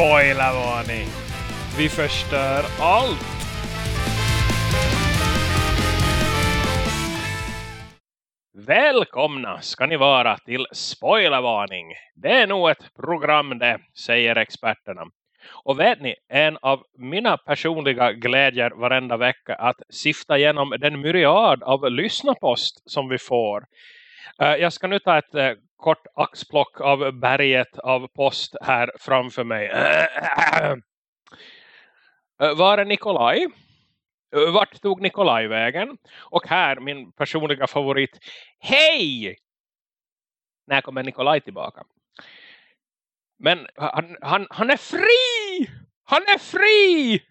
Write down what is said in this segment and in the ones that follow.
Spoilervarning! Vi förstör allt! Välkomna ska ni vara till Spoilervarning. Det är nog ett program det, säger experterna. Och vet ni, en av mina personliga glädjer varenda vecka att sifta igenom den myriad av lyssnarpost som vi får. Eh, jag ska nu ta ett eh, kort axplock av berget av post här framför mig. Eh, var är Nikolaj? Vart tog Nikolaj vägen? Och här min personliga favorit. Hej! När kommer Nikolaj tillbaka? Men han, han, han är fri! Han är fri!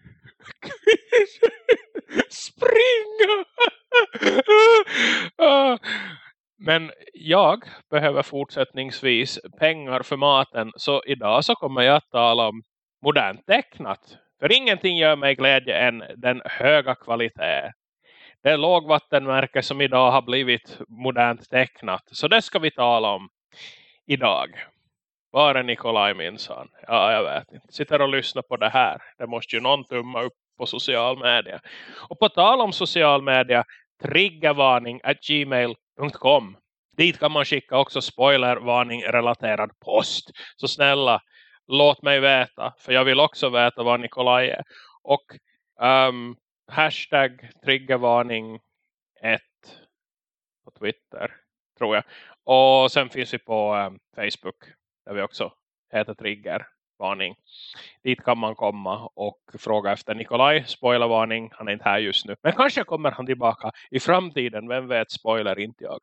Springa! Ah! Men jag behöver fortsättningsvis pengar för maten. Så idag så kommer jag att tala om modernt tecknat. För ingenting gör mig glädje än den höga kvalitet. Det lågvattenmärke som idag har blivit modernt tecknat. Så det ska vi tala om idag. Var är Nikolaj minsann? Ja, jag vet inte. Sitter och lyssnar på det här. Det måste ju någon tumma upp på social media. Och på tal om social media, triggervarning at gmail.com. Dit kan man skicka också spoilervarning relaterad post. Så snälla, låt mig veta. För jag vill också veta vad Nikolaj är. Och um, hashtag triggervarning 1 på Twitter tror jag. Och sen finns vi på um, Facebook där vi också heter Trigger triggervarning. Dit kan man komma och fråga efter Nikolaj. Spoilervarning, han är inte här just nu. Men kanske kommer han tillbaka i framtiden. Vem vet, spoiler inte jag.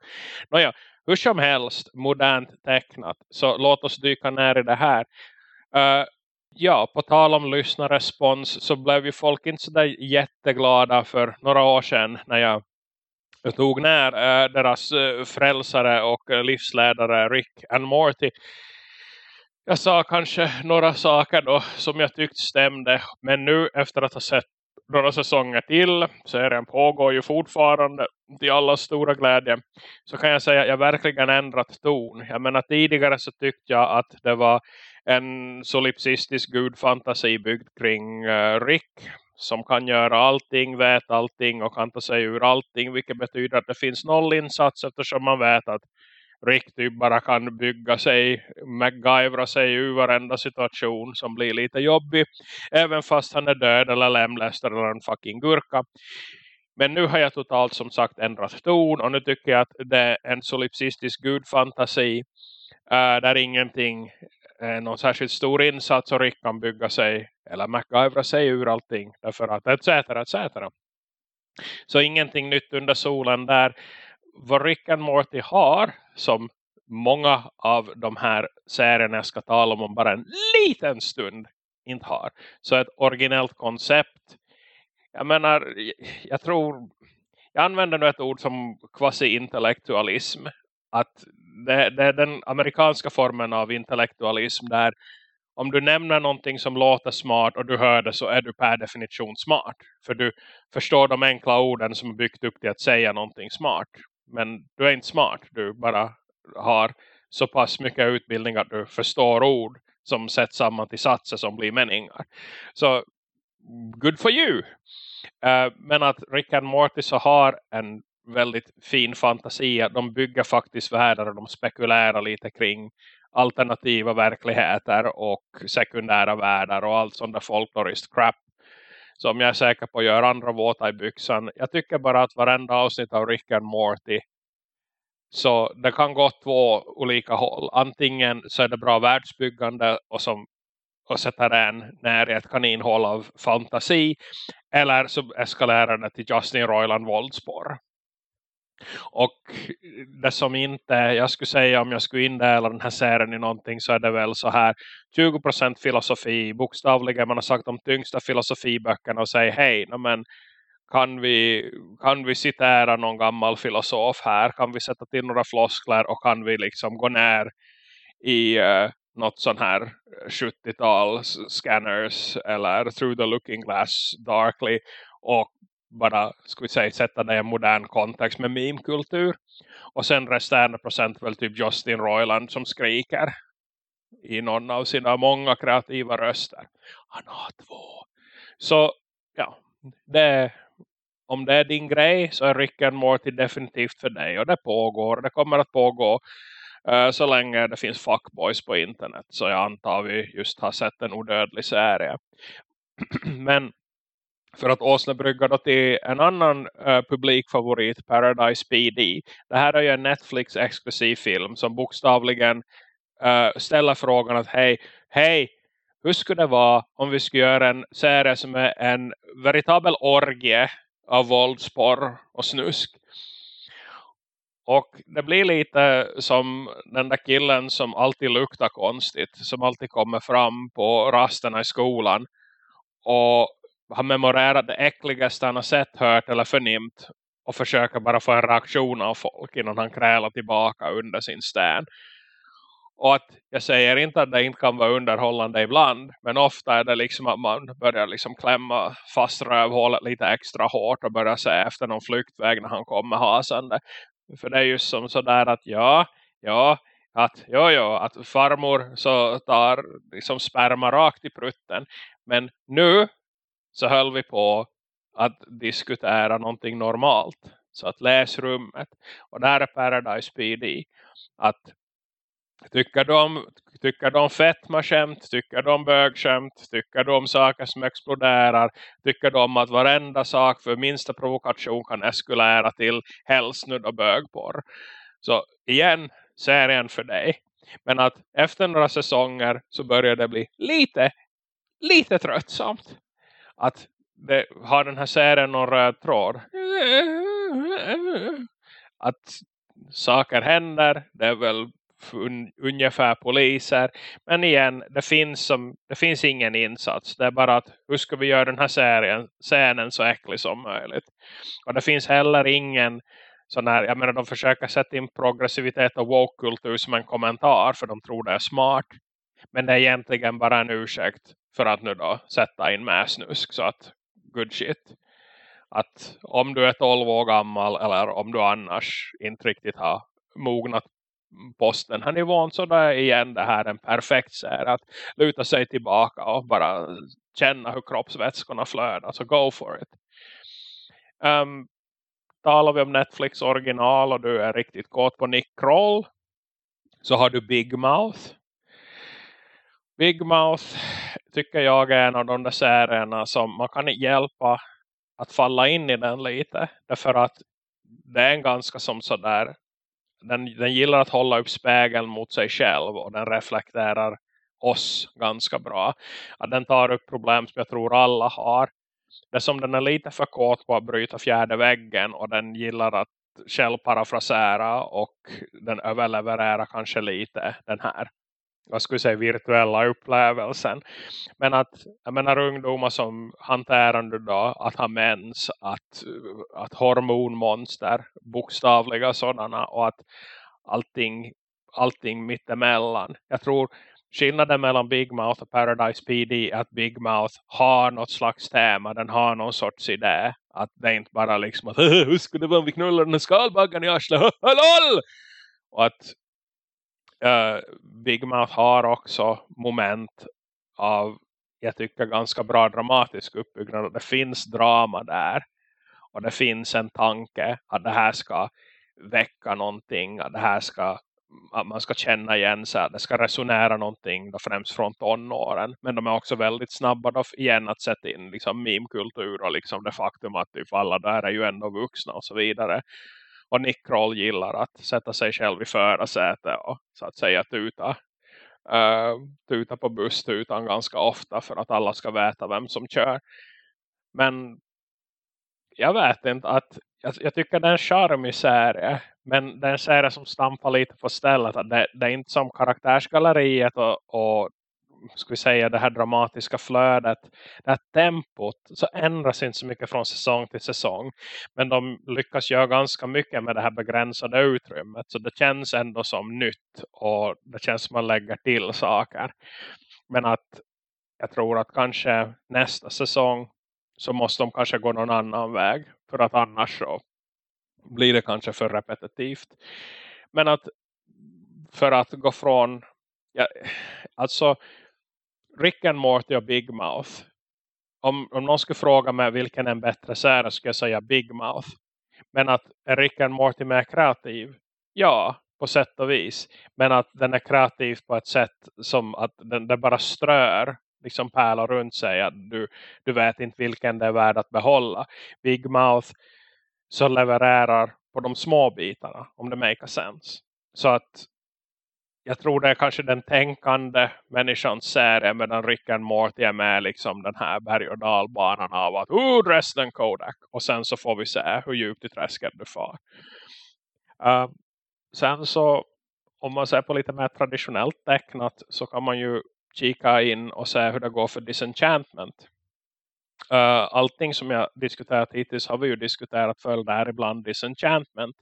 Nåja, hur som helst, modernt tecknat. Så låt oss dyka ner i det här. Uh, ja, på tal om lyssnarrespons så blev ju folk inte så där jätteglada för några år sedan när jag tog ner eh, deras eh, frälsare och livsledare Rick and Morty. Jag sa kanske några saker då som jag tyckte stämde. Men nu efter att ha sett några säsonger till. Serien pågår ju fortfarande till alla stora glädje. Så kan jag säga att jag verkligen ändrat ton. Jag menar tidigare så tyckte jag att det var en solipsistisk gudfantasi byggd kring uh, Rick. Som kan göra allting, vet allting och kan ta sig ur allting. Vilket betyder att det finns noll insats eftersom man vet att Rick typ bara kan bygga sig, MacGyvera sig ur varenda situation som blir lite jobbig. Även fast han är död eller lämläst eller en fucking gurka. Men nu har jag totalt som sagt ändrat ton och nu tycker jag att det är en solipsistisk gudfantasi uh, där ingenting är någon särskilt stor insats och Rick kan bygga sig eller MacGyvera sig ur allting därför att etc. etc. Så ingenting nytt under solen där vad Rick and Morty har som många av de här serierna jag ska tala om om bara en liten stund inte har. Så ett originellt koncept. Jag menar, jag tror jag använder nu ett ord som quasi-intellektualism. Att det, det, är den amerikanska formen av intellektualism där om du nämner någonting som låter smart och du hör det så är du per definition smart. För du förstår de enkla orden som är byggt upp till att säga någonting smart. Men du är inte smart. Du bara har så pass mycket utbildning att du förstår ord som sätts samman till satser som blir meningar. Så good for you. Uh, men att Rick and Morty så har en väldigt fin fantasi att de bygger faktiskt världar och de spekulerar lite kring alternativa verkligheter och sekundära världar och allt sånt där folklorist crap som jag är säker på gör andra våta i byxan. Jag tycker bara att varenda avsnitt av Rick and Morty så det kan gå två olika håll. Antingen så är det bra världsbyggande och som och sätter en ner i ett kaninhål av fantasi. Eller så eskalerar det till Justin Roiland våldspår. Och eh, det som inte, jag skulle säga om jag skulle indela den här serien i någonting så är det väl så här 20% filosofi, bokstavligen man har sagt de tyngsta filosofiböckerna och säger hej, men kan vi, kan vi citera någon gammal filosof här? Kan vi sätta till några floskler och kan vi liksom gå ner i uh, något sån här eh, 70-tal scanners eller through the looking glass darkly och bara ska vi säga sätta det i en modern kontext med meme-kultur. Och sen resterande procent väl typ Justin Roiland som skriker. i någon av sina många kreativa röster. Han har två. Så ja, det, om det är din grej så är Rick and Morty definitivt för dig. Och det pågår, det kommer att pågå uh, så länge det finns fuckboys på internet. Så jag antar vi just har sett en odödlig serie. Men för att åsnebrygga då till en annan uh, publikfavorit, Paradise PD. Det här är ju en Netflix-exklusiv film som bokstavligen uh, ställer frågan att hej, hej, hur skulle det vara om vi skulle göra en serie som är en veritabel orgie av våldsporr och snusk? Och det blir lite som den där killen som alltid luktar konstigt. Som alltid kommer fram på rasterna i skolan. Och har memorerat det äckligaste han har sett, hört eller förnimt. Och försöker bara få en reaktion av folk innan han krälar tillbaka under sin sten. Och att jag säger inte att det inte kan vara underhållande ibland. Men ofta är det liksom att man börjar liksom klämma fast rövhålet lite extra hårt. Och börjar se efter någon flyktväg när han kommer hasande. För det är ju som sådär att ja, ja, att ja, ja, att farmor så tar liksom sperma rakt i prutten. Men nu så höll vi på att diskutera någonting normalt. Så att läsrummet. Och där är Paradise PD. Att tycker de, tycker de fetmaskämt, tycker de bögskämt, tycker de saker som exploderar, tycker de att varenda sak för minsta provokation kan eskulera till hälsnud och bögporr. Så igen, serien för dig. Men att efter några säsonger så börjar det bli lite, lite tröttsamt att det har den här serien någon röd tråd. Att saker händer, det är väl un, ungefär poliser. Men igen, det finns, som, det finns ingen insats. Det är bara att hur ska vi göra den här serien, scenen så äcklig som möjligt. Och det finns heller ingen sån här, jag menar de försöker sätta in progressivitet och woke-kultur som en kommentar för de tror det är smart. Men det är egentligen bara en ursäkt för att nu då sätta in med snusk så att good shit. Att om du är 12 år gammal eller om du annars inte riktigt har mognat posten här nivån så där igen det här en perfekt serie att luta sig tillbaka och bara känna hur kroppsvätskorna flödar så go for it. Um, talar vi om Netflix original och du är riktigt kåt på Nick Kroll så har du Big Mouth Big Mouth tycker jag är en av de där serierna som man kan hjälpa att falla in i den lite. Därför att det är en ganska som sådär. Den, den gillar att hålla upp spegeln mot sig själv och den reflekterar oss ganska bra. Att den tar upp problem som jag tror alla har. Det som den är lite för kåt på att bryta fjärde väggen och den gillar att själv parafrasera och den överlevererar kanske lite den här vad skulle säga virtuella upplevelsen. Men att jag menar ungdomar som hanterar då att ha mens, att, att hormonmonster, bokstavliga sådana och att allting, allting mittemellan. Jag tror skillnaden mellan Big Mouth och Paradise PD är att Big Mouth har något slags tema, den har någon sorts idé. Att det är inte bara liksom att hur skulle det vara om vi knullar den här skalbaggen i arslet? LOL! Och att uh, Big Mouth har också moment av jag tycker ganska bra dramatisk uppbyggnad. Det finns drama där. Och det finns en tanke att det här ska väcka någonting. Att det här ska att man ska känna igen sig. Att det ska resonera någonting då främst från tonåren. Men de är också väldigt snabba då igen att sätta in liksom meme-kultur och liksom det faktum att typ alla där är ju ändå vuxna och så vidare. Och Nick Kroll gillar att sätta sig själv i förarsäte och så att säga tuta. Uh, tuta på busstutan ganska ofta för att alla ska veta vem som kör. Men jag vet inte att jag, jag tycker det är en charmig serie. Men det är en serie som stampar lite på stället. Det, det är inte som karaktärsgalleriet och, och ska vi säga det här dramatiska flödet, det här tempot så ändras inte så mycket från säsong till säsong. Men de lyckas göra ganska mycket med det här begränsade utrymmet. Så det känns ändå som nytt och det känns som att man lägger till saker. Men att jag tror att kanske nästa säsong så måste de kanske gå någon annan väg. För att annars så blir det kanske för repetitivt. Men att för att gå från ja, alltså Rick and Morty och Big Mouth. Om, om någon skulle fråga mig vilken är en bättre serie skulle jag säga Big Mouth. Men att är Rick and Morty mer kreativ? Ja, på sätt och vis. Men att den är kreativ på ett sätt som att den, den bara strör liksom pärlor runt sig. Att du, du vet inte vilken det är värd att behålla. Big Mouth så levererar på de små bitarna om det makes sense. Så att jag tror det är kanske den tänkande människans serie medan Rick and Morty är med liksom den här berg- och dalbanan av att oh, Dresden Kodak. Och sen så får vi se hur djupt i träsket du far. Uh, sen så om man ser på lite mer traditionellt tecknat så kan man ju kika in och se hur det går för Disenchantment. Uh, allting som jag diskuterat hittills har vi ju diskuterat för där ibland Disenchantment.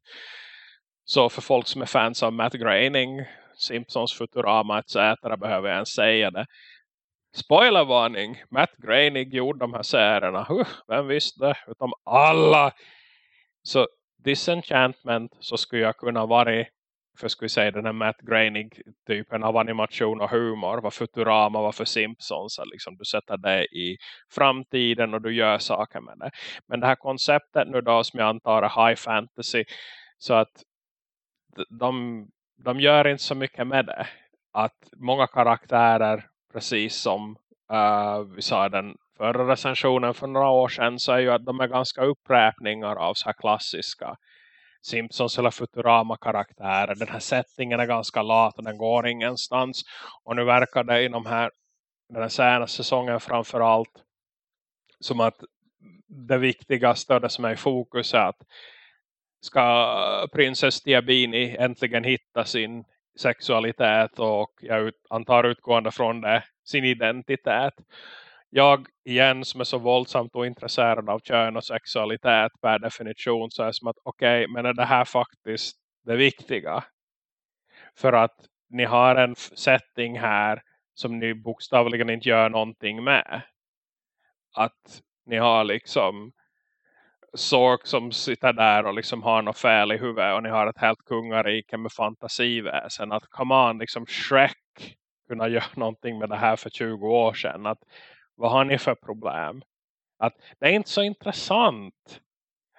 Så för folk som är fans av Matt Groening, Simpsons, Futurama etc. behöver jag ens säga det. Spoilervarning, Matt Groening gjorde de här serierna. Uh, vem visste? Utom alla. Så Disenchantment så skulle jag kunna vara för skulle säga den här Matt Groening typen av animation och humor. Vad Futurama, vad för Simpsons. Liksom, du sätter det i framtiden och du gör saker med det. Men det här konceptet nu då som jag antar är high fantasy. Så att de, de gör inte så mycket med det. Att många karaktärer, precis som uh, vi sa den förra recensionen för några år sedan. Så är ju att de är ganska uppräkningar av så här klassiska Simpsons eller Futurama-karaktärer. Den här settingen är ganska lat och den går ingenstans. Och nu verkar det i de här, den här senaste säsongen framförallt som att det viktigaste och det som är i fokus är att ska prinsess Diabini äntligen hitta sin sexualitet och jag antar utgående från det sin identitet jag igen som är så våldsamt och intresserad av kön och sexualitet per definition så är det som att okej, okay, men är det här faktiskt det viktiga? För att ni har en setting här som ni bokstavligen inte gör någonting med. Att ni har liksom Sork som sitter där och liksom har något fel i huvudet och ni har ett helt kungarike med fantasiväsen. Att come on, liksom Shrek kunna göra någonting med det här för 20 år sedan. Att vad har ni för problem? Att det är inte så intressant.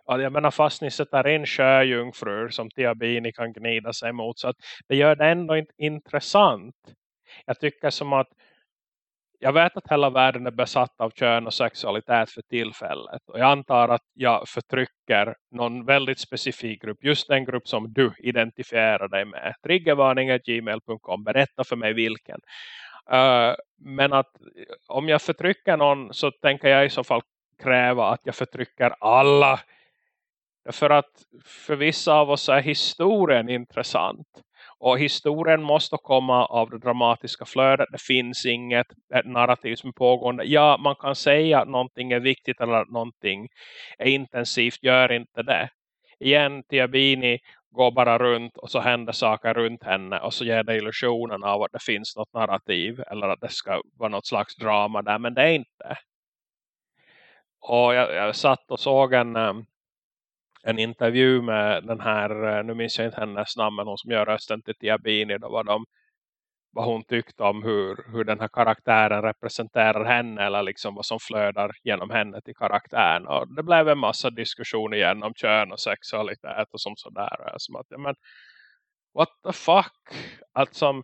Att jag menar fast ni sätter in sjöjungfrur som Tiabini kan gnida sig mot. Så att det gör det ändå inte intressant. Jag tycker som att jag vet att hela världen är besatt av kön och sexualitet för tillfället. Och jag antar att jag förtrycker någon väldigt specifik grupp. Just den grupp som du identifierar dig med. Triggervarning.gmail.com. Berätta för mig vilken. Uh, men att eh, om jag förtrycker någon så tänker jag i så fall kräva att jag förtrycker alla. För att för vissa av oss är historien intressant. Och historien måste komma av det dramatiska flödet. Det finns inget narrativ som är pågående. Ja, man kan säga att någonting är viktigt eller att någonting är intensivt. Gör inte det. Igen, Tiabini går bara runt och så händer saker runt henne och så ger det illusionen av att det finns något narrativ eller att det ska vara något slags drama där, men det är inte. Och jag, jag satt och såg en, ehm, en intervju med den här, eh, nu minns jag inte hennes namn, men hon som gör rösten till Tiabini, då var de vad hon tyckte om hur, hur den här karaktären representerar henne eller liksom vad som flödar genom henne till karaktären. Och det blev en massa diskussion igen om kön och sexualitet och som sådär. Som att, men what the fuck? Att som,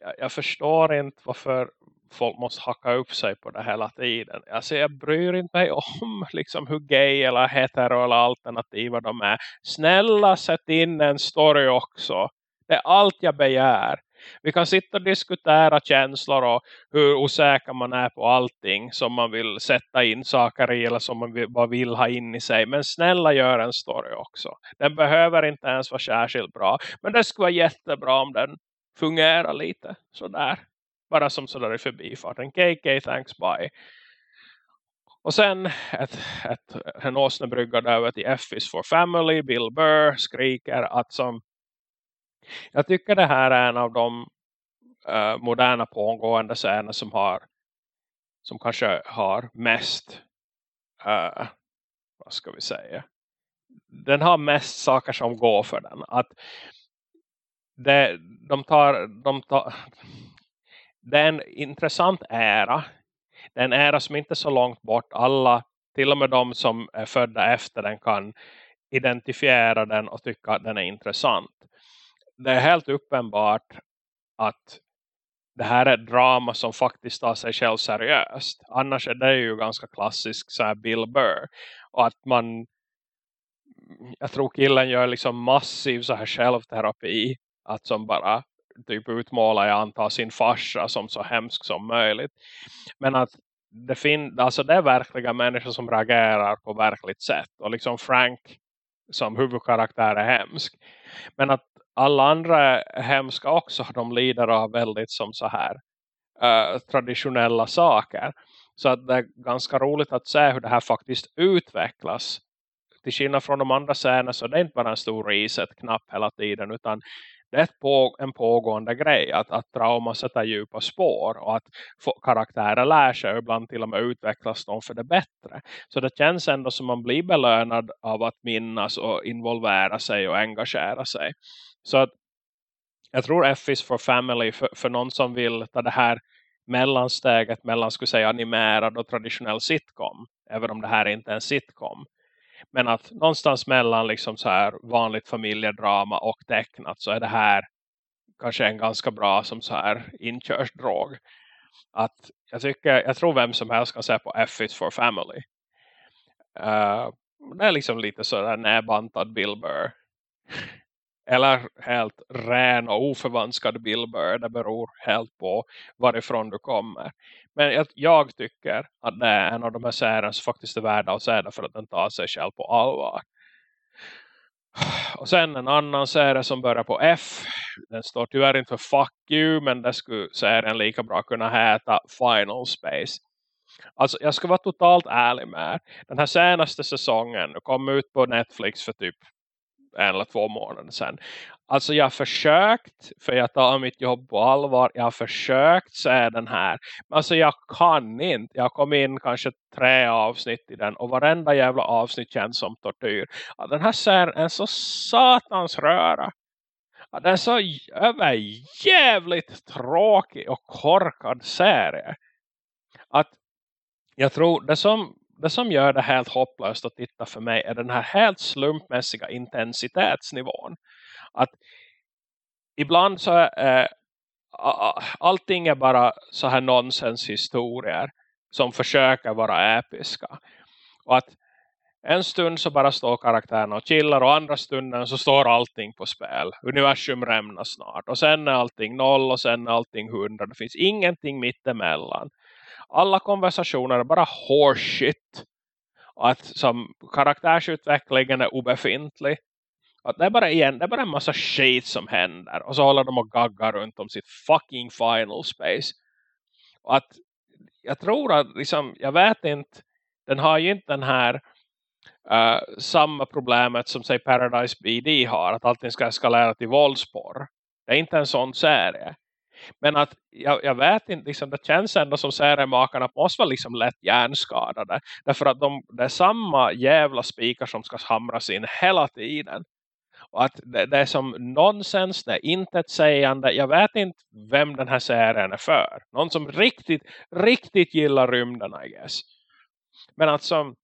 jag, jag förstår inte varför folk måste hacka upp sig på det hela tiden. Alltså jag bryr inte mig om liksom hur gay eller hetero eller alternativa de är. Snälla sätt in en story också. Det är allt jag begär. Vi kan sitta och diskutera känslor och hur osäker man är på allting som man vill sätta in saker i eller som man vill, bara vill ha in i sig. Men snälla gör en story också. Den behöver inte ens vara särskilt bra. Men det skulle vara jättebra om den fungerar lite sådär. Bara som sådär i förbifarten. KK, thanks, bye. Och sen ett, ett, en åsnebrygga över till F is for family. Bill Burr skriker att som jag tycker det här är en av de uh, moderna pågående scener som har som kanske har mest uh, vad ska vi säga den har mest saker som går för den att det, de tar, de tar det är en intressant ära. Det är en ära som inte är så långt bort. Alla, till och med de som är födda efter den kan identifiera den och tycka att den är intressant. Det är helt uppenbart att det här är ett drama som faktiskt tar sig själv seriöst. Annars är det ju ganska klassisk så här Bill Burr. Och att man jag tror killen gör liksom massiv så här självterapi. Att som bara typ utmålar jag antar sin farsa som så hemsk som möjligt. Men att det, fin alltså det är verkliga människor som reagerar på verkligt sätt. Och liksom Frank som huvudkaraktär är hemsk. Men att alla andra är hemska också. De lider av väldigt som så här uh, traditionella saker. Så att det är ganska roligt att se hur det här faktiskt utvecklas. Till skillnad från de andra scenerna så det är inte bara en stor reset-knapp hela tiden. Utan det är på, en pågående grej. Att, att trauma sätter djupa spår. Och att karaktärer lär sig. Och ibland till och med utvecklas de för det bättre. Så det känns ändå som man blir belönad av att minnas och involvera sig och engagera sig. Så att jag tror F is for family för, för någon som vill ta det här mellansteget mellan skulle säga animerad och traditionell sitcom. Även om det här inte är en sitcom. Men att någonstans mellan liksom så här vanligt familjedrama och tecknat så är det här kanske en ganska bra som så här inkörsdrog. Att jag tycker, jag tror vem som helst kan säga på F is for family. Uh, det är liksom lite sådär näbantad Bill Burr. Eller helt ren och oförvanskad Bill Det beror helt på varifrån du kommer. Men jag, jag tycker att det är en av de här serierna som faktiskt är värda att se för att den tar sig själv på allvar. Och sen en annan serie som börjar på F. Den står tyvärr inte för Fuck You. Men det skulle serien lika bra kunna heta Final Space. Alltså jag ska vara totalt ärlig med. Den här senaste säsongen kom ut på Netflix för typ en eller två månader sedan. Alltså jag har försökt, för jag tar mitt jobb på allvar, jag har försökt se den här. Men alltså jag kan inte. Jag kom in kanske tre avsnitt i den och varenda jävla avsnitt känns som tortyr. Den här serien är så satans röra. Den är så jävligt tråkig och korkad serie. Att jag tror det som det som gör det helt hopplöst att titta för mig är den här helt slumpmässiga intensitetsnivån. Att ibland så är eh, allting är bara så här nonsenshistorier som försöker vara episka. Och att en stund så bara står karaktärerna och chillar och andra stunden så står allting på spel. Universum rämnar snart och sen är allting noll och sen är allting hundra. Det finns ingenting mittemellan alla konversationer är bara horseshit. Att som karaktärsutvecklingen är obefintlig. Att det är bara igen, det är bara en massa shit som händer. Och så håller de och gaggar runt om sitt fucking final space. Och att jag tror att liksom, jag vet inte, den har ju inte den här uh, samma problemet som säg Paradise BD har. Att allting ska eskalera till våldsporr. Det är inte en sån serie. Men att jag, jag vet inte, liksom, det känns ändå som seriemakarna måste vara liksom lätt hjärnskadade. Därför att de, det är samma jävla spikar som ska hamras in hela tiden. Och att det, det är som nonsens, det är intetsägande. Jag vet inte vem den här serien är för. Någon som riktigt, riktigt gillar rymden, I guess. Men alltså,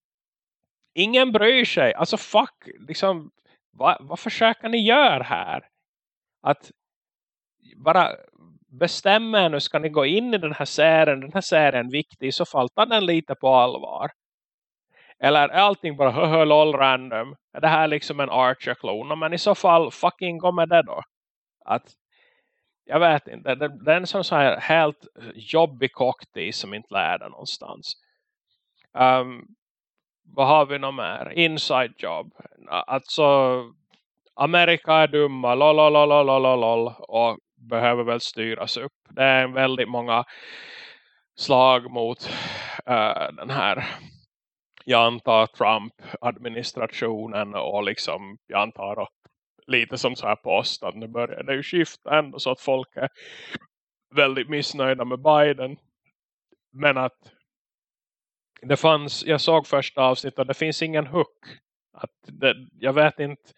ingen bryr sig. Alltså fuck, liksom, vad, vad försöker ni göra här? Att bara bestämmer nu, ska ni gå in i den här serien, den här serien viktig, i så fall ta den lite på allvar. Eller är allting bara höhö lol random? Är det här liksom en Archer-klon? Men i så fall, fucking gå med det då. Att, jag vet inte, det, det är en sån så här helt eh, jobbig cocktail som inte lärde någonstans. Um, vad har vi någon mer? Inside job. Alltså, Amerika är dumma, lolololololol. Och behöver väl styras upp. Det är väldigt många slag mot äh, den här jag antar Trump-administrationen och liksom jag antar att lite som så här post att nu börjar det ju skifta ändå så att folk är väldigt missnöjda med Biden. Men att det fanns, jag såg första avsnittet och det finns ingen hook. Att det, jag vet inte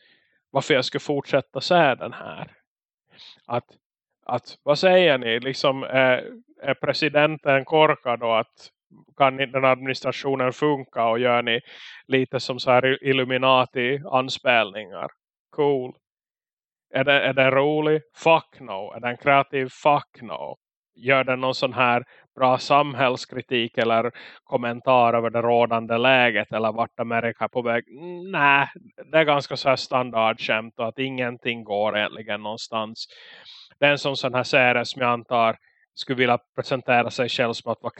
varför jag ska fortsätta se den här. Att att vad säger ni? Liksom, är, är presidenten korkad och att kan den administrationen funka och gör ni lite som så här Illuminati-anspelningar. Cool. Är, det, är den rolig? Fuck no. Är den kreativ? Fuck no. Gör den någon sån här bra samhällskritik eller kommentar över det rådande läget eller vart Amerika är på väg? Mm, nej, det är ganska så här standardskämt och att ingenting går egentligen någonstans. Det är en sån, sån här serie som jag antar skulle vilja presentera sig själv som att vara,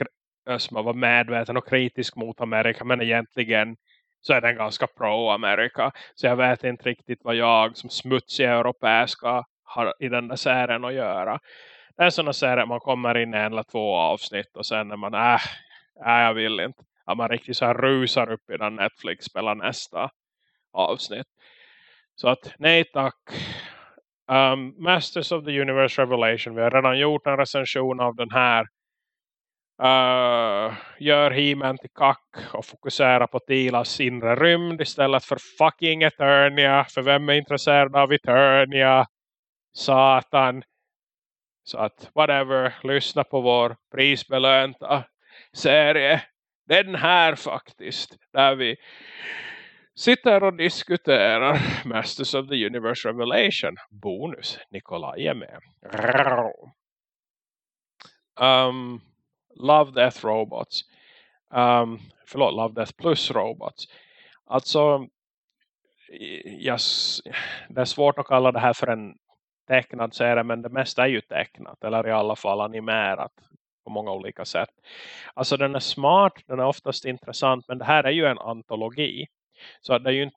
eh, som att vara medveten och kritisk mot Amerika men egentligen så är den ganska pro-Amerika. Så jag vet inte riktigt vad jag som smutsig europeiska har i den där serien att göra. Det är sådana serier man kommer in i en eller två avsnitt och sen när man, äh, äh jag vill inte. Att man riktigt så här rusar upp innan Netflix spelar nästa avsnitt. Så att nej tack. Um, ähm, Masters of the Universe Revelation. Vi har redan gjort en recension av den här uh, gör He-Man till kack och fokuserar på Tilas inre rymd istället för fucking Eternia. För vem är intresserad av Eternia? Satan. Så att whatever, lyssna på vår prisbelönta serie. Den här faktiskt, där vi sitter och diskuterar Masters of the Universe Revelation. Bonus, Nikolaj är med. Um, Love Death Robots. Um, förlåt, Love Death Plus Robots. Alltså, yes, det är svårt att kalla det här för en tecknad serie men det mesta är ju tecknat eller i alla fall animerat på många olika sätt. Alltså den är smart, den är oftast intressant men det här är ju en antologi. Så det är ju inte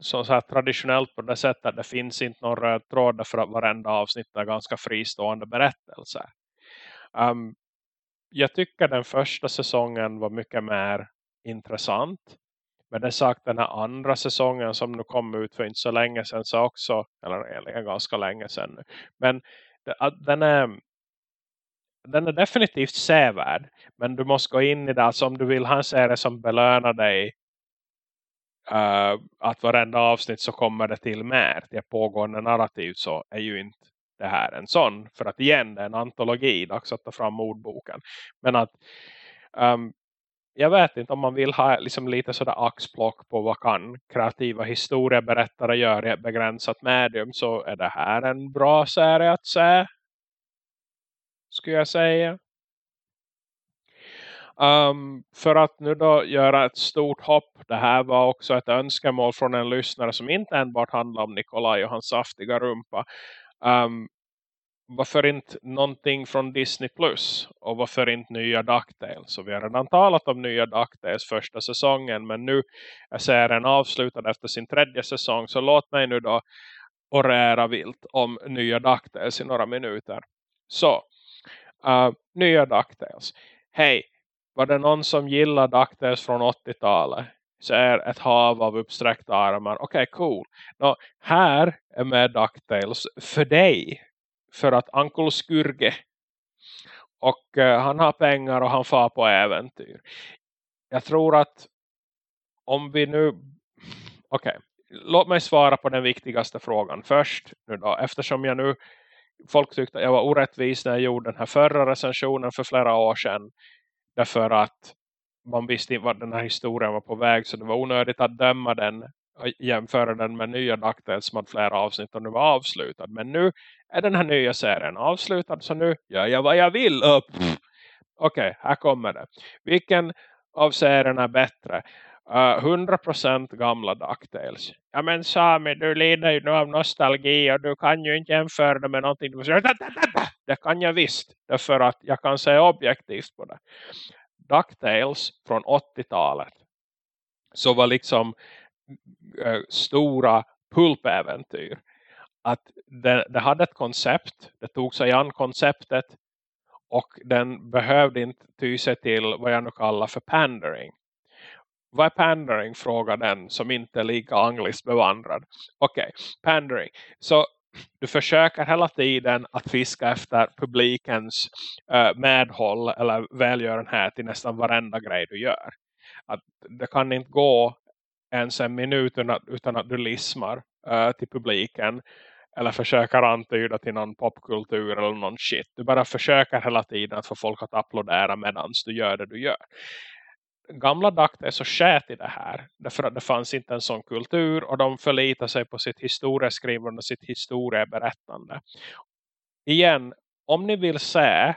så, så här traditionellt på det sättet att det finns inte någon röd tråd för att varenda avsnitt är ganska fristående berättelser. Um, ehm, jag tycker den första säsongen var mycket mer intressant. Men det sagt den här andra säsongen som nu kom ut för inte så länge sedan så också, eller egentligen ganska länge sedan nu. Men den är, den är definitivt sevärd. Men du måste gå in i det, alltså om du vill ha en serie som belönar dig uh, att varenda avsnitt så kommer det till mer till pågående narrativ så är ju inte det här en sån. För att igen, det är en antologi. Dags att ta fram ordboken. Men att um, jag vet inte om man vill ha liksom lite sådär axplock på vad kan kreativa historieberättare göra i ett begränsat medium så är det här en bra serie att se. Skulle jag säga. Um, för att nu då göra ett stort hopp. Det här var också ett önskemål från en lyssnare som inte enbart handlar om Nikolaj och hans saftiga rumpa. Um, varför inte någonting från Disney Plus och varför inte nya DuckTales så vi har redan talat om nya DuckTales första säsongen men nu är serien avslutad efter sin tredje säsong så låt mig nu då orera vilt om nya DuckTales i några minuter så, uh, nya DuckTales hej, var det någon som gillar DuckTales från 80-talet så är ett hav av uppsträckta armar. Okej, okay, cool. Nå, här är med DuckTales för dig. För att Uncle Skurge och uh, han har pengar och han far på äventyr. Jag tror att om vi nu... Okej, okay, låt mig svara på den viktigaste frågan först. Nu då, eftersom jag nu... Folk tyckte att jag var orättvis när jag gjorde den här förra recensionen för flera år sedan. Därför att man visste inte vad den här historien var på väg. Så det var onödigt att döma den jämföra den med nya DuckTales som hade flera avsnitt och nu var avslutad. Men nu är den här nya serien avslutad så nu gör jag vad jag vill. Okej, okay, här kommer det. Vilken av serierna är bättre? Eh, uh, 100% gamla DuckTales. Ja men Sami, du lider ju nu av nostalgi och du kan ju inte jämföra det med någonting. Det kan jag visst. Därför att jag kan säga objektivt på det. DuckTales från 80-talet. Så var liksom äh, stora pulpäventyr. Att det, det, hade ett koncept. Det tog sig an konceptet. Och den behövde inte ty sig till vad jag nu kallar för pandering. Vad är pandering? Frågar den som inte är lika angliskt bevandrad. Okej, okay, pandering. Så du försöker hela tiden att fiska efter publikens uh, medhåll eller välgörenhet i nästan varenda grej du gör. Att det kan inte gå ens en minut utan att, utan att du lismar uh, till publiken eller försöker antyda till någon popkultur eller någon shit. Du bara försöker hela tiden att få folk att applådera medan du gör det du gör. Gamla Dakt är så skät i det här. Därför att det fanns inte en sån kultur och de förlitar sig på sitt historieskrivande och sitt historieberättande. Igen, om ni vill se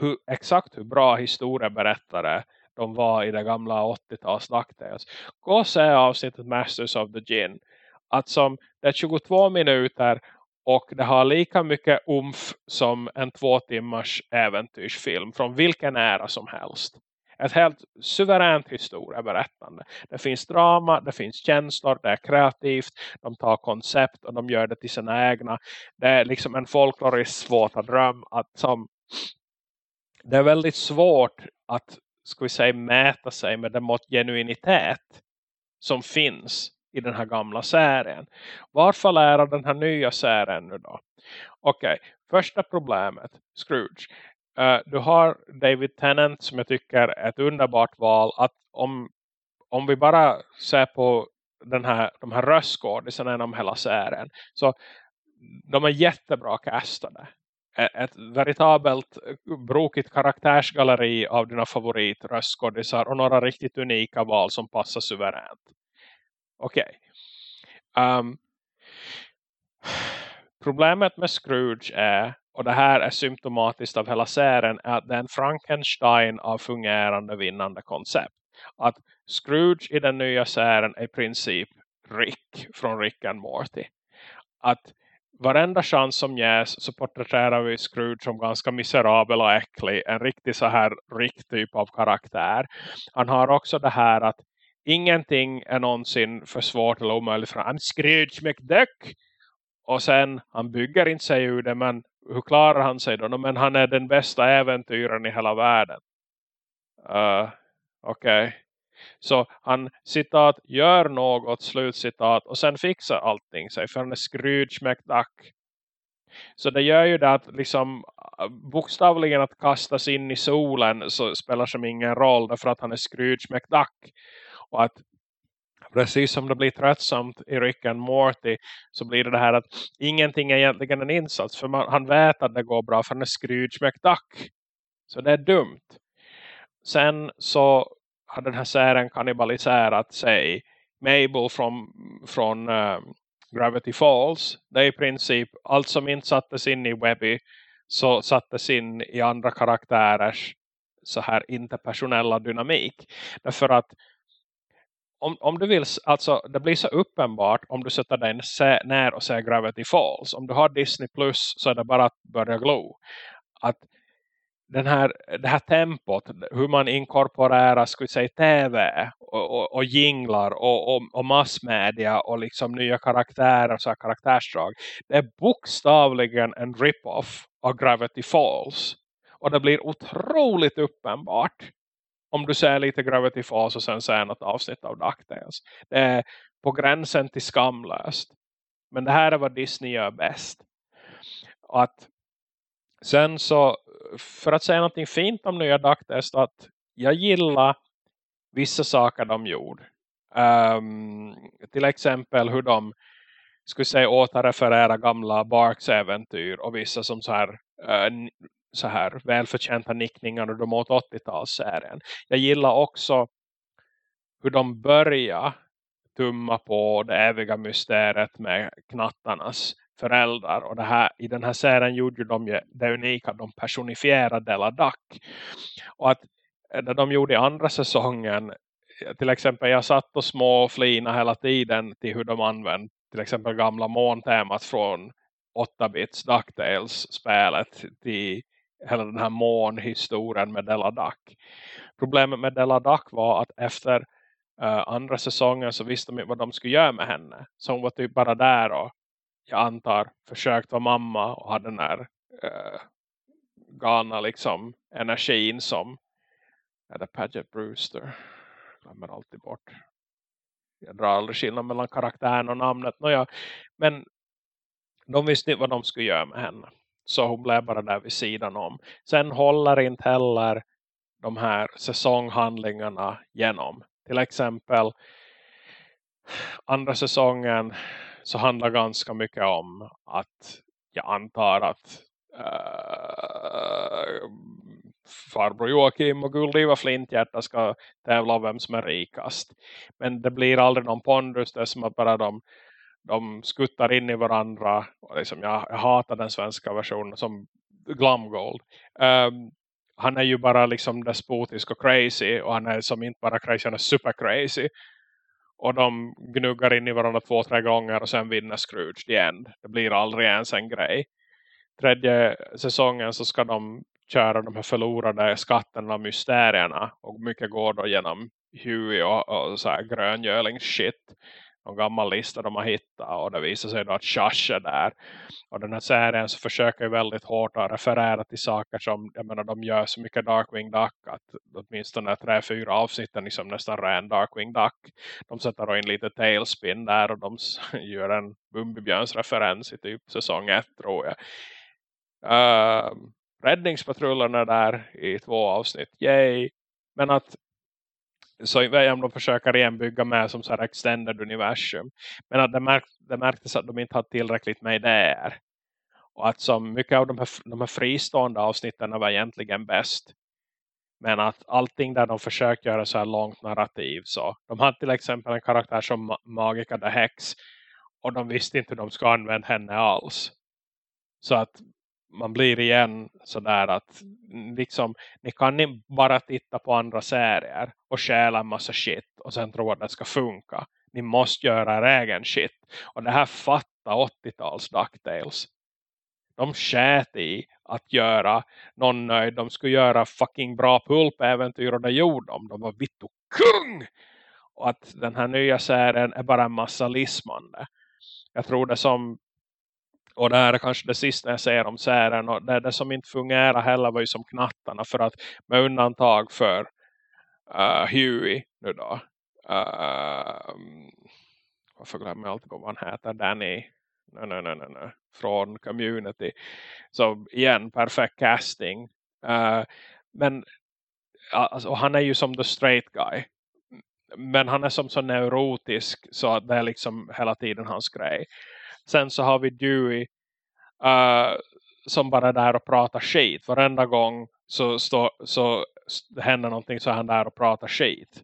hur, exakt hur bra historieberättare de var i det gamla 80-tals DuckTales. Gå och se avsnittet Masters of the Gin. Att som det är 22 minuter och det har lika mycket umf som en två timmars äventyrsfilm från vilken ära som helst. Ett helt suveränt historieberättande. Det finns drama, det finns känslor, det är kreativt. De tar koncept och de gör det till sina egna. Det är liksom en folklorisk svårt dröm att som det är väldigt svårt att ska vi säga mäta sig med den mått genuinitet som finns i den här gamla serien. Varför lära den här nya serien nu då? Okej, okay. första problemet, Scrooge. Uh, du har David Tennant som jag tycker är ett underbart val. Att om, om vi bara ser på den här, de här röstskådisarna inom hela serien. Så de är jättebra castade ett veritabelt eh, brokigt karaktärsgalleri av dina favoritröstskådisar och några riktigt unika val som passar suveränt. Okej. Okay. Um, problemet med Scrooge är, och det här är symptomatiskt av hela serien, är att det är en Frankenstein av fungerande vinnande koncept. Att Scrooge i den nya serien är i princip Rick från Rick and Morty. Att varenda chans som ges så porträtterar vi Scrooge som ganska miserabel och äcklig. En riktig så här rikt typ av karaktär. Han har också det här att ingenting är någonsin för svårt eller omöjligt för han Scrooge McDuck. Och sen, han bygger inte sig ur det men hur klarar han sig då? Men han är den bästa äventyren i hela världen. Uh, Okej. Okay. Så han citat gör något slutcitat och sen fixar allting sig för han är Scrooge McDuck. Så det gör ju det att liksom äh, bokstavligen att kastas in i solen så spelar som ingen roll därför att han är Scrooge McDuck. Och att precis som det blir tröttsamt i Rick and Morty så blir det det här att ingenting är egentligen en insats för man, han vet att det går bra för han är Scrooge McDuck. Så det är dumt. Sen så den här serien kannibaliserat sig Mabel från, från uh, Gravity Falls. Det är i princip allt som inte sattes in i Webby så sattes in i andra karaktärers så här interpersonella dynamik. Därför att om, om du vill, alltså det blir så uppenbart om du sätter dig ner och ser Gravity Falls. Om du har Disney Plus så är det bara att börja glo. Att den här, det här tempot, hur man inkorporerar skulle säga, tv och, och, och jinglar och, och, och, massmedia och liksom nya karaktärer så karaktärsdrag. Det är bokstavligen en rip-off av Gravity Falls. Och det blir otroligt uppenbart om du ser lite Gravity Falls och sen ser något avsnitt av DuckTales. Det är på gränsen till skamlöst. Men det här är vad Disney gör bäst. Och att sen så för att säga något fint om nya DuckTest att jag gillar vissa saker de gjorde. Um, till exempel hur de skulle säga återreferera gamla Barks äventyr och vissa som så här, uh, så här välförtjänta nickningar och de åt 80-talsserien. Jag gillar också hur de börjar tumma på det eviga mysteriet med knattarnas föräldrar. Och det här, i den här serien gjorde de ju det unika. De personifierade Della Duck. Och att eh, när de gjorde i andra säsongen eh, till exempel jag satt och små flina hela tiden till hur de använde till exempel gamla måntemat från 8-bits DuckTales-spelet till hela den här månhistorien med Della Duck. Problemet med Della Duck var att efter uh, andra säsongen så visste de vad de skulle göra med henne. Så hon var typ bara där och jag antar försökt vara mamma och ha den här uh, galna liksom energin som är det Paget Brewster. Glömmer alltid bort. Jag drar aldrig skillnad mellan karaktären och namnet Nåja, men de visste inte vad de skulle göra med henne. Så hon blev bara där vid sidan om. Sen håller inte heller de här säsonghandlingarna genom. Till exempel andra säsongen så handlar ganska mycket om att jag antar att äh, farbror Joakim och Guldiva Flinthjärta ska tävla om vem som är rikast. Men det blir aldrig någon pondus. Det är som att bara de, de skuttar in i varandra. Och liksom, jag, jag hatar den svenska versionen som Glumgold. Um, ehm, han är ju bara liksom despotisk och crazy. Och han är som inte bara crazy, han är super crazy. Och de gnuggar in i varandra två, tre gånger och sen vinner Scrooge the end. Det blir aldrig ens en grej. Tredje säsongen så ska de köra de här förlorade skatterna och mysterierna. Och mycket går då genom Huey och, och så här gröngöling shit någon gammal lista de har hittat. Och det visar sig då att Shash är där. Och den här serien så försöker ju väldigt hårt att referera till saker som, jag menar de gör så mycket Darkwing Duck. Att åtminstone tre, fyra avsnitten liksom nästan ren Darkwing Duck. De sätter då in lite tailspin där. Och de gör en Bumbibjörns referens i typ säsong ett tror jag. Uh, räddningspatrullerna där i två avsnitt. Yay! Men att så om de försöker igen bygga med som så här extended universum. Men att det, märk, det märktes att de inte hade tillräckligt med idéer. Och att som mycket av de här, de här fristående avsnitten var egentligen bäst. Men att allting där de försöker göra så här långt narrativ. Så de hade till exempel en karaktär som Magica the Hex. Och de visste inte hur de ska använda henne alls. Så att man blir igen sådär att liksom, ni kan inte bara titta på andra serier och stjäla en massa shit och sen tro att det ska funka. Ni måste göra er egen shit. Och det här fatta 80-tals DuckTales. De skät i att göra någon nöjd. De skulle göra fucking bra pulpäventyr och det gjorde de. De var vitt och kung! Och att den här nya serien är bara en massa lismande. Jag tror det som och det här är kanske det sista jag säger om Sären. Och det, det som inte fungerar heller var ju som knattarna. För att med undantag för uh, Huey nu då. Uh, varför glömmer jag alltid vad han heter? Danny. no, no, no, no, no. Från Community. Så igen, perfekt casting. Uh, men alltså, han är ju som the straight guy. Men han är som så neurotisk så att det är liksom hela tiden hans grej. Sen så har vi Dewey uh, som bara är där och pratar skit. Varenda gång så, stå, så händer någonting så är han där och pratar skit.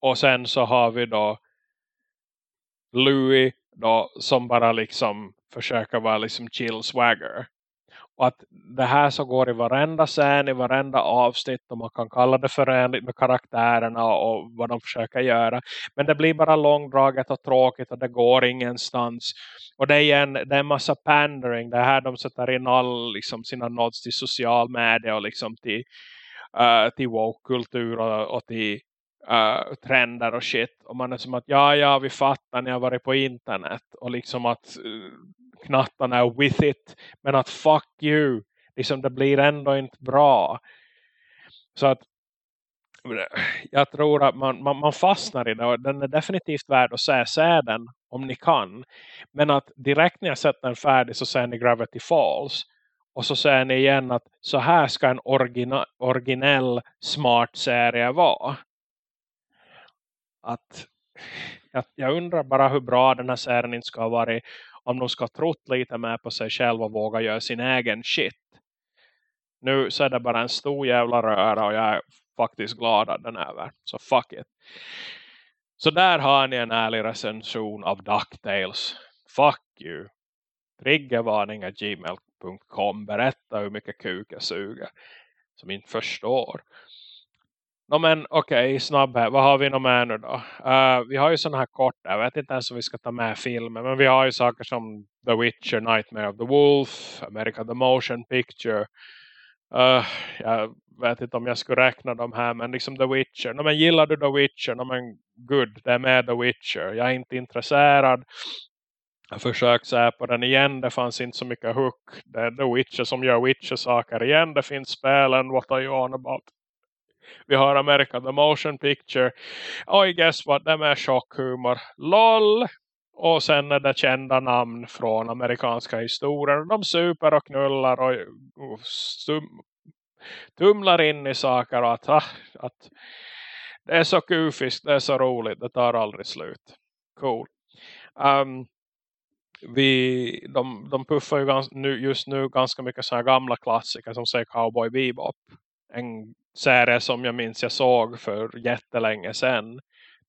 Och sen så har vi då Louis då, som bara liksom försöker vara liksom chill swagger. Och att det här så går i varenda scen, i varenda avsnitt och man kan kalla det förenligt med karaktärerna och vad de försöker göra. Men det blir bara långdraget och tråkigt och det går ingenstans. Och det är igen, det är en massa pandering. Det är här de sätter in all liksom, sina nods till social media och liksom till, uh, till woke-kultur och, och till uh, trender och shit. Och man är som att, ja ja vi fattar, ni har varit på internet. Och liksom att uh, knattarna är with it. Men att fuck you. Liksom det blir ändå inte bra. Så att jag tror att man, man, man, fastnar i det och den är definitivt värd att se, se den om ni kan. Men att direkt när jag sett den färdig så ser ni Gravity Falls. Och så säger ni igen att så här ska en origina, originell smart serie vara. Att jag undrar bara hur bra den här serien inte ska ha varit om de ska trott lite mer på sig själva och våga göra sin egen shit. Nu så är det bara en stor jävla röra och jag är faktiskt glad att den är över. Så fuck it. Så där har ni en ärlig recension av DuckTales. Fuck you. Triggervarningar gmail.com. Berätta hur mycket kuk jag suger. Som inte förstår. No, men okej, okay, snabbhet. Vad har vi nog med nu då? Uh, vi har ju sådana här korta. Jag vet inte ens om vi ska ta med filmer. Men vi har ju saker som The Witcher, Nightmare of the Wolf, America the Motion Picture. Uh, jag vet inte om jag skulle räkna de här. Men liksom The Witcher. No, men gillar du The Witcher? No, men good, det är med The Witcher. Jag är inte intresserad. Jag har försökt säga på den igen. Det fanns inte så mycket hook. Det är The Witcher som gör Witcher-saker igen. Det finns spelen. What are you on about? Vi har America the Motion Picture. Oj guess what? Det är chockhumor. LOL! Och sen är det kända namn från amerikanska historier. De super och knullar och, och tumlar in i saker. Och att, ah, att det är så kufiskt, det är så roligt. Det tar aldrig slut. Cool. Um, vi, de, de puffar ju gans, nu, just nu ganska mycket sådana gamla klassiker som säger Cowboy Bebop. En serie som jag minns jag såg för jättelänge sedan.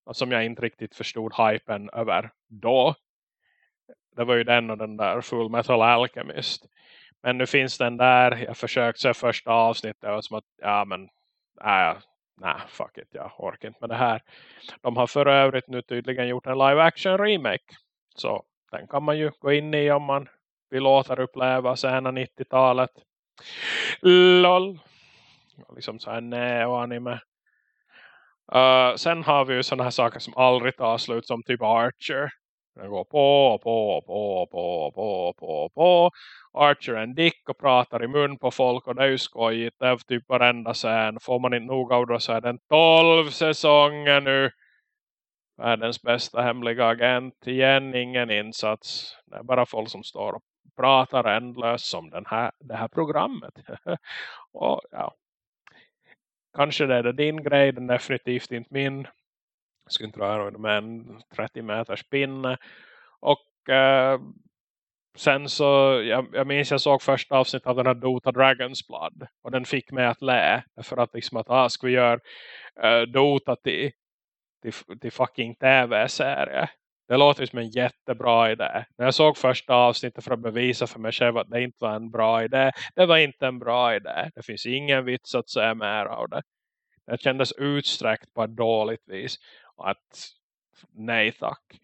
Och som jag inte riktigt förstod hypen över då. Det var ju den och den där Full Metal Alchemist. Men nu finns den där. Jag försökte se första avsnittet och som att, ja men, äh, nej fuck it, jag orkar inte med det här. De har för övrigt nu tydligen gjort en live action remake. Så den kan man ju gå in i om man vill återuppleva sena 90-talet. LOL. Liksom så här neo-anime. Uh, sen har vi ju sådana här saker som aldrig tar slut som typ Archer. Den går på, på, på, på, på, på, på. Archer är typ en dick och pratar i mun på folk och det är ju skojigt. Det är typ varenda scen. Får man inte nog av det så är den 12 säsonger nu. Världens bästa hemliga agent. Igen ingen insats. Det är bara folk som står och pratar ändlöst som den här, det här programmet. och ja. Kanske det är din grej. Den är definitivt inte min. Jag skulle inte dra med en 30 meters pinne. Och eh, sen så, jag, jag minns jag såg första avsnittet av den här Dota Dragon's Blood. Och den fick mig att lä. För att liksom att, ah, ska vi göra eh, Dota till, till, till fucking tv-serie. Det låter som en jättebra idé. När jag såg första avsnittet för att bevisa för mig själv att det inte var en bra idé. Det var inte en bra idé. Det finns ingen vits att säga mer av det. Det kändes utsträckt på ett dåligt vis. Och att nej tack.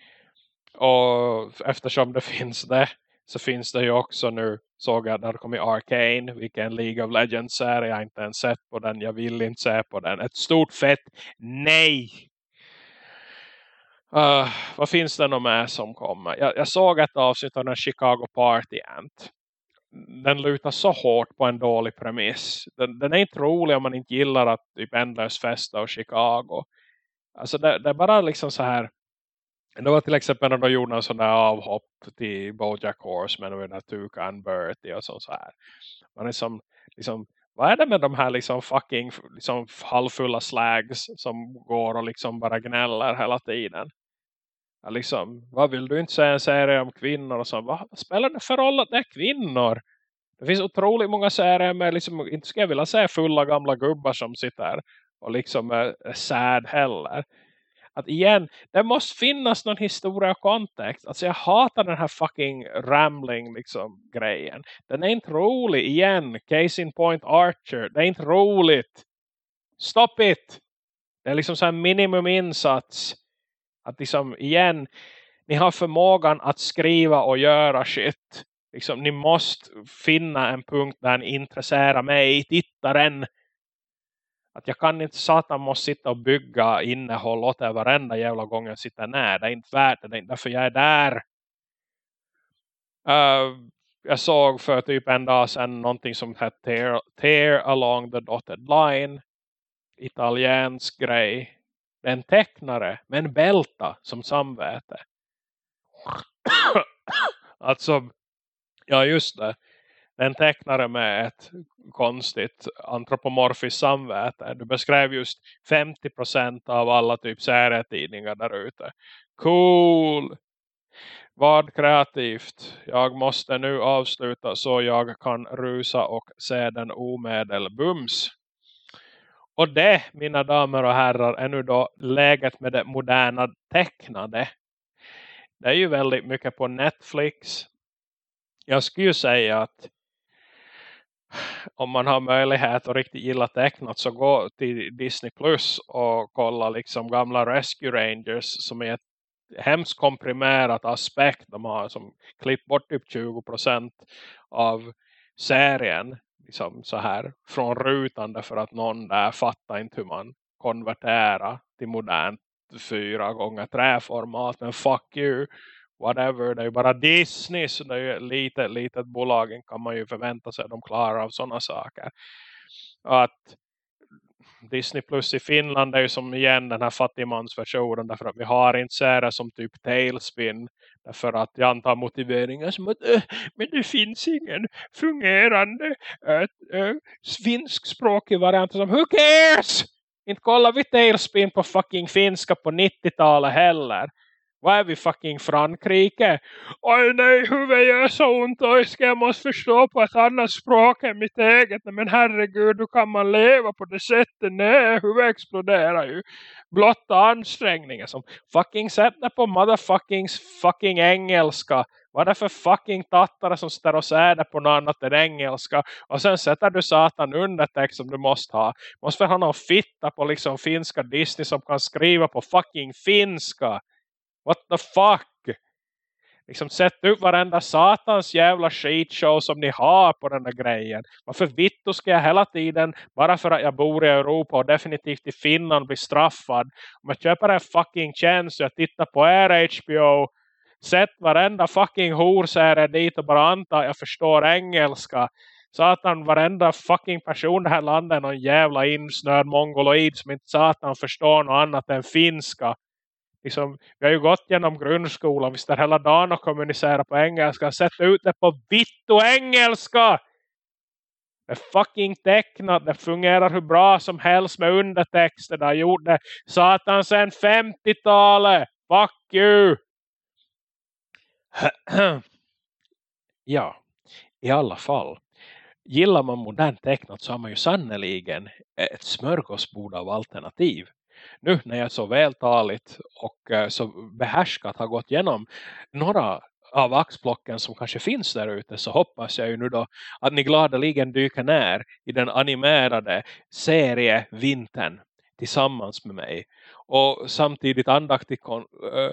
Och eftersom det finns det så finns det ju också nu såg jag när det kom i Arcane vilken League of Legends-serie jag inte ens sett på den, jag vill inte se på den ett stort fett nej uh, vad finns det nog med som kommer jag, jag såg ett avsnitt av den Chicago Party Ant den lutar så hårt på en dålig premiss den, den är inte rolig om man inte gillar att typ ändlös festa och Chicago alltså det, det är bara liksom så här det var till exempel när de gjorde en sån där avhopp till Bojack Horseman och den där Tukan Bertie och sånt så här. Man är som, liksom, vad är det med de här liksom fucking liksom halvfulla slags som går och liksom bara gnäller hela tiden? Liksom, vad vill du inte säga en serie om kvinnor och så? Vad spelar det för roll att det är kvinnor? Det finns otroligt många serier med liksom, inte ska jag vilja säga fulla gamla gubbar som sitter och liksom är, är sad heller att igen, det måste finnas någon historia och kontext. Alltså jag hatar den här fucking rambling liksom grejen. Den är inte rolig igen. Case in point Archer. Det är inte roligt. Stop it! Det är liksom så här minimuminsats. Att liksom igen, ni har förmågan att skriva och göra shit. Liksom, ni måste finna en punkt där ni intresserar mig, tittaren att jag kan inte satan måste sitta och bygga innehåll åt det varenda jävla gång jag sitter när. Det är inte värt det. Det är inte därför jag är där. Uh, jag såg för typ en dag sedan någonting som hette Tear, Tear along the dotted line. Italiensk grej. Det är en tecknare med en bälta som samvete. alltså, ja just det en tecknare med ett konstigt antropomorfiskt samvete. Du beskrev just 50% av alla typ serietidningar där ute. Cool! Vad kreativt. Jag måste nu avsluta så jag kan rusa och se den omedelbums. Och det, mina damer och herrar, är nu då läget med det moderna tecknade. Det är ju väldigt mycket på Netflix. Jag skulle ju säga att om man har möjlighet att riktigt gilla tecknat så gå till Disney Plus och kolla liksom gamla Rescue Rangers som är ett hemskt komprimerat aspekt. De har som klippt bort typ 20% av serien liksom så här från rutan därför att någon där fattar inte hur man konverterar till modernt fyra gånger träformat men fuck you whatever, det är ju bara Disney så det är ju litet, litet bolagen kan man ju förvänta sig att de klarar av sådana saker. Att Disney Plus i Finland är ju som igen den här fattigmansversionen därför att vi har inte serier som typ Tailspin därför att jag antar motiveringen som att äh, men det finns ingen fungerande äh, äh, finskspråkig variant som who cares? Inte kollar vi Tailspin på fucking finska på 90-talet heller vad är vi fucking Frankrike? Oj nej, huvudet gör så ont. Oj, ska jag måste förstå på ett annat språk än mitt eget. Men herregud, hur kan man leva på det sättet? Nej, huvudet exploderar ju. Blotta ansträngningar som fucking sätter på motherfucking fucking engelska. Vad är det för fucking tattare som står och säder på något annat än engelska? Och sen sätter du satan undertext som du måste ha. Måste ha någon fitta på liksom finska Disney som kan skriva på fucking finska. What the fuck? Liksom sätt upp varenda satans jävla skitshow som ni har på den där grejen. Varför vittu ska jag hela tiden, bara för att jag bor i Europa och definitivt i Finland bli straffad. Om jag köper en fucking tjänst och jag tittar på er HBO. Sätt varenda fucking horsäre dit och bara anta jag förstår engelska. Satan, varenda fucking person i det här landet är någon jävla insnörd mongoloid som inte satan förstår något annat än finska liksom, vi har ju gått genom grundskolan. Vi står hela dagen och kommunicerar på engelska. Sätt ut det på vitt och engelska! Det är fucking tecknat. Det fungerar hur bra som helst med undertexter. Det har gjort det satan sedan 50-talet. Fuck you! ja, i alla fall. Gillar man modern tecknat så har man ju sannoliken ett smörgåsbord av alternativ nu när jag så vältaligt och eh, så behärskat har gått igenom några av axplocken som kanske finns där ute så hoppas jag ju nu då att ni gladeligen dyker ner i den animerade serie Vintern tillsammans med mig och samtidigt andaktigt kon äh,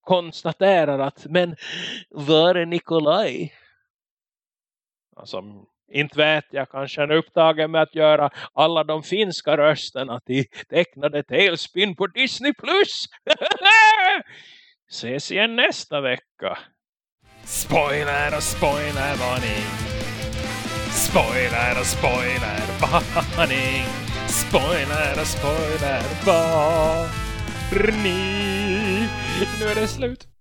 konstaterar att men var är Nikolaj? Alltså mm inte vet jag, kanske en upptagen med att göra alla de finska rösterna till tecknade Tailspin på Disney+. Plus. Ses igen nästa vecka. Spoiler och spoiler varning. Spoiler och spoiler varning. Spoiler och spoiler varning. Nu är det slut.